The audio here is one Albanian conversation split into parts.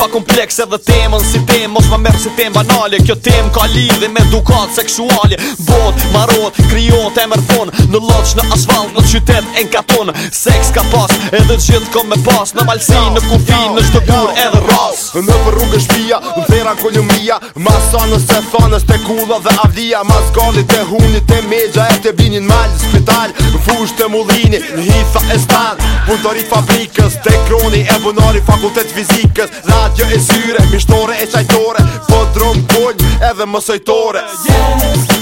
pa komplekse dhe temën si temë Mos ma mërë si temë banale Kjo temë ka lidhe me dukatë seksuale Bot, marot, kryon, temër fun Në loq, në asfalt, në qytet, e nga tunë Seks ka pas, edhe gjithë kom me pas Në malsi, në kufi, në shtëgur, edhe ra Në për rrugë shpia, në thera Kolumbia se Stefanës, te kula dhe avdia Maskallit, te hunit, te megja e te binin malë Spital, në fush të mullini, në hitha e stan Puntori fabrikës, te kroni e bunari fakultet fizikës Radio e syre, mishtore e qajtore Po drum kollë edhe mësojtore Yes, yes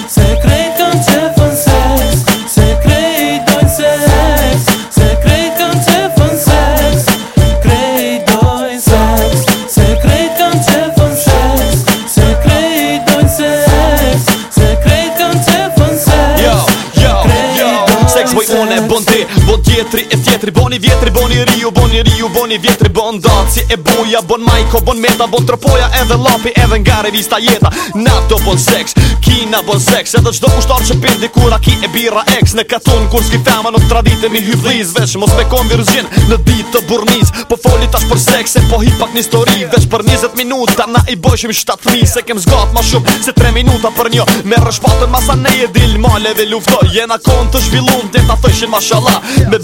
we on that vjetri e fjetri Boni vjetri, boni riu, boni riu, boni vjetri Bon daci e buja, bon majko, bon meta Bon tropoja edhe lapi edhe nga revista jeta Nafto bon seks, ki na bon seks Edhe qdo ushtar që pindi kura ki e bira eks Në katun kur s'ki fema nuk tradite mi hyvliz Veç mos me kon virgin në dit të burniz Po foli tash për seks e po hipak pak një stori Veç për 20 minuta na i bëshim 7 thmi Se kem zgat ma shumë se 3 minuta për një Me rëshpatën masa ne e dil male dhe luftoj Jena kon të zhvillun të ta thëshin mashallah Me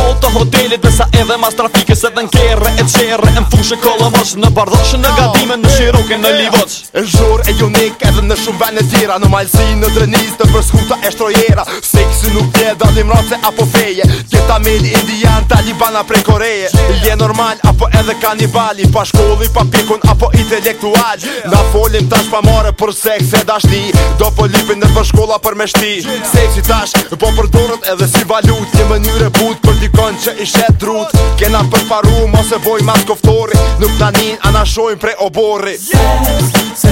të hotelit Besa edhe mas trafikës edhe nkere e qere Në fushë kolla moqë, në bardoqë, në gadime, në shiroke, në livoqë E zhur e unik edhe në shumë vene tjera Në malësi, në drenis, të përskuta e shtrojera Seksi nuk dje, dalim race apo feje Gjeta meli indian, talibana prej koreje Lje normal, apo edhe kanibali Pa shkolli, pa pikun, apo intelektual Na folim tash pa more për seks e dashni Do po lipin në përshkolla për me shti Seksi tash, po përdorët edhe si valut Një mënyre but për t'i që i drut kena përparu mos e voj mas koftori nuk tani nin anashojn pre obori Se